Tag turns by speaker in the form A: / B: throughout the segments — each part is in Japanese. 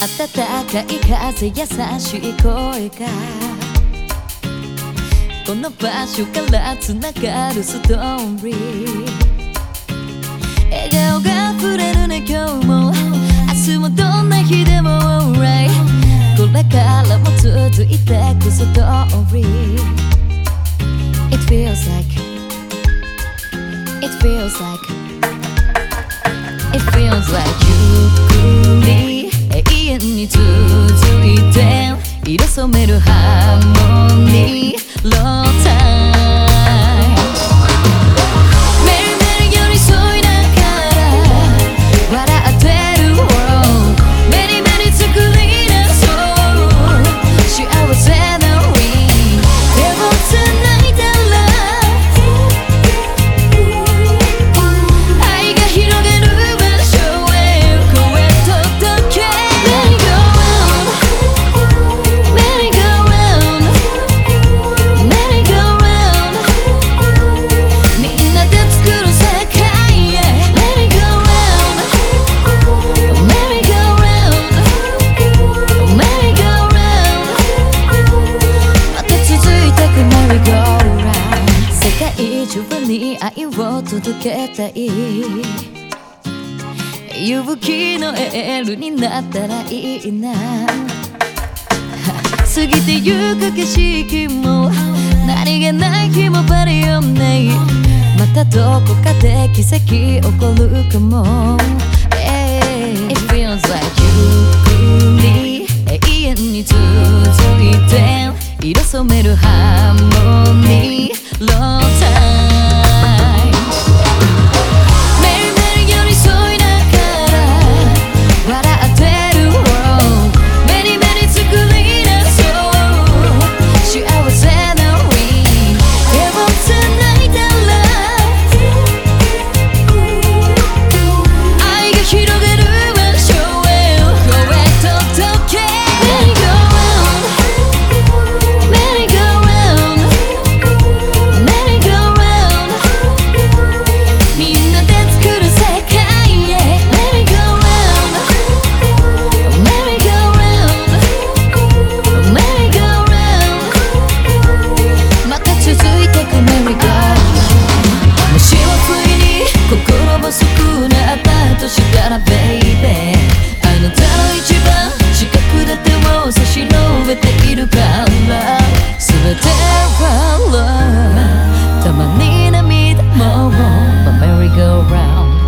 A: 暖かい風優しい声が。この場所からつながるストーリー。笑顔が溢れるね今日も。明日もどんな日でも alright これからも続いてくストーリー。It feels like It feels like It feels like 染めるハーモニー。愛を届けたい勇気のエールになったらいいな過ぎてゆく景色も何気ない日もバリオネイまたどこかで奇跡起こるかも It feels like 心細くなったとしたらベイベーあなたの一番近くだ手を差し伸べているから全ては l たまに涙も Merry-go-round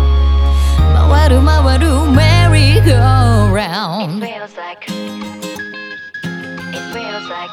A: 回る回る Merry-go-round It feels like It feels like